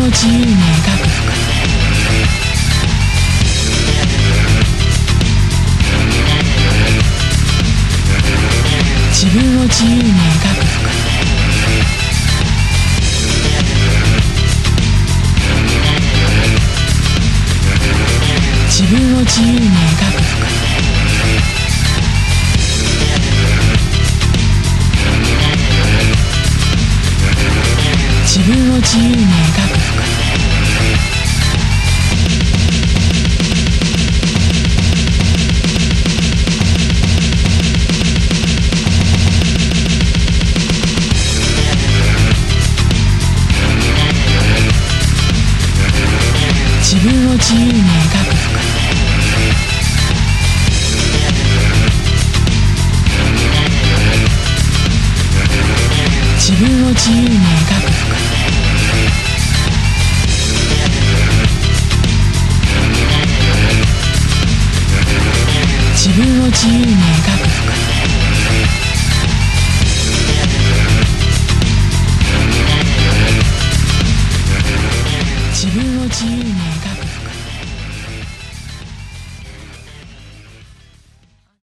を自由に描く服自分を自由に描く服自分を自由に描く服自分を自由に描く。自由に描く服。自分を自由に描く服。自分を自由に描く服。自分を自由に描く